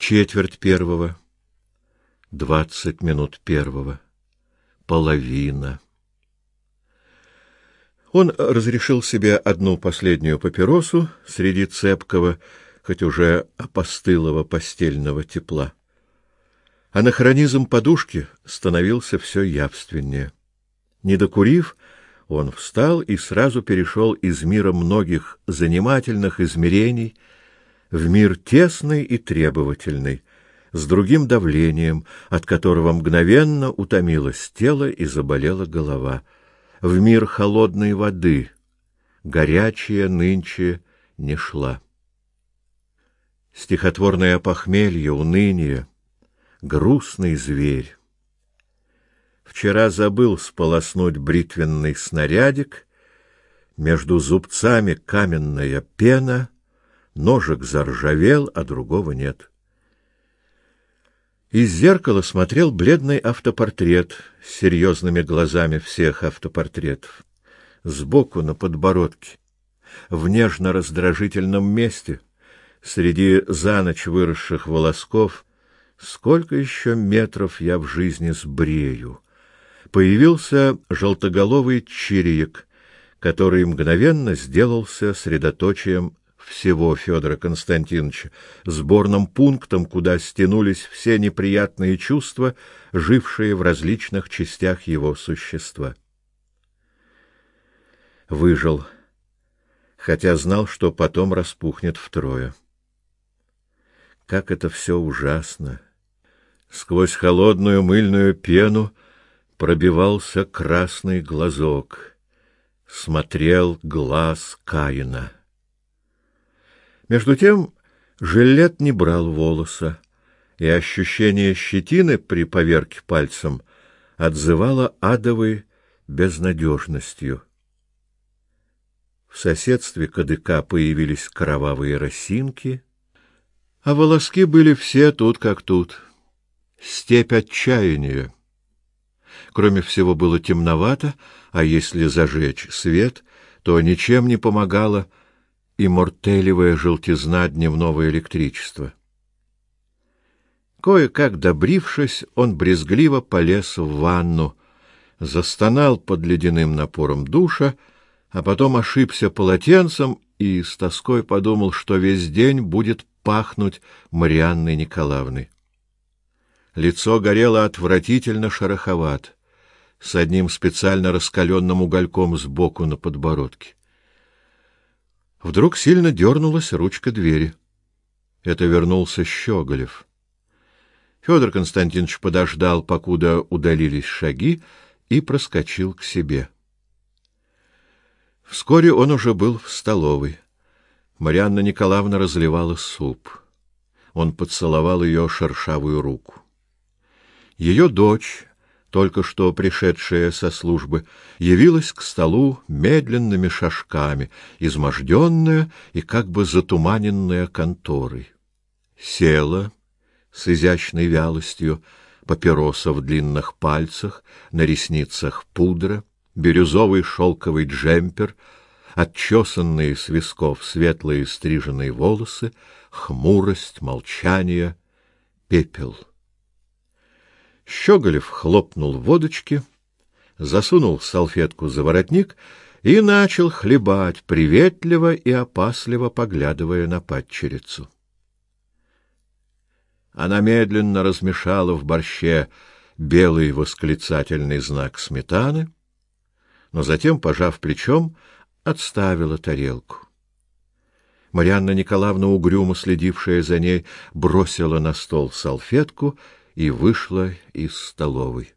Четверть первого. Двадцать минут первого. Половина. Он разрешил себе одну последнюю папиросу среди цепкого, хоть уже опостылого постельного тепла. Анахронизм подушки становился все явственнее. Не докурив, он встал и сразу перешел из мира многих занимательных измерений в мир тесный и требовательный, с другим давлением, от которого мгновенно утомилось тело и заболела голова, в мир холодной воды, горячая нынче не шла. Стихотворное похмелье, уныние, грустный зверь. Вчера забыл сполоснуть бритвенный снарядик, между зубцами каменная пена, ножик заржавел, а другого нет. Из зеркала смотрел бледный автопортрет с серьезными глазами всех автопортретов. Сбоку на подбородке, в нежно-раздражительном месте, среди за ночь выросших волосков, сколько еще метров я в жизни сбрею. Появился желтоголовый чирик, который мгновенно сделался средоточием всего Федора Константиновича, сборным пунктом, куда стянулись все неприятные чувства, жившие в различных частях его существа. Выжил, хотя знал, что потом распухнет втрое. Как это все ужасно! Сквозь холодную мыльную пену пробивался красный глазок, смотрел глаз Каина. Между тем жилет не брал волоса, и ощущение щетины при поверке пальцем отзывало адовой безнадежностью. В соседстве кадыка появились кровавые росинки, а волоски были все тут как тут. Степь отчаяния. Кроме всего было темновато, а если зажечь свет, то ничем не помогало и мортелевая желтизна дневного электричества. Кое-как добрившись, он брезгливо полез в ванну, застонал под ледяным напором душа, а потом ошибся полотенцем и с тоской подумал, что весь день будет пахнуть Марианной Николаевной. Лицо горело отвратительно шероховат, с одним специально раскаленным угольком сбоку на подбородке. Вдруг сильно дернулась ручка двери. Это вернулся Щеголев. Федор Константинович подождал, покуда удалились шаги, и проскочил к себе. Вскоре он уже был в столовой. Марьянна Николаевна разливала суп. Он поцеловал ее шершавую руку. Ее дочь, только что пришедшая со службы, явилась к столу медленными шажками, изможденная и как бы затуманенная конторой. Села с изящной вялостью, папироса в длинных пальцах, на ресницах пудра, бирюзовый шелковый джемпер, отчесанные с висков светлые стриженные волосы, хмурость, молчание, пепел — Щеголев хлопнул водочки, засунул салфетку за воротник и начал хлебать, приветливо и опасливо поглядывая на падчерицу. Она медленно размешала в борще белый восклицательный знак сметаны, но затем, пожав плечом, отставила тарелку. Марьянна Николаевна, угрюмо следившая за ней, бросила на стол салфетку и вышла из столовой.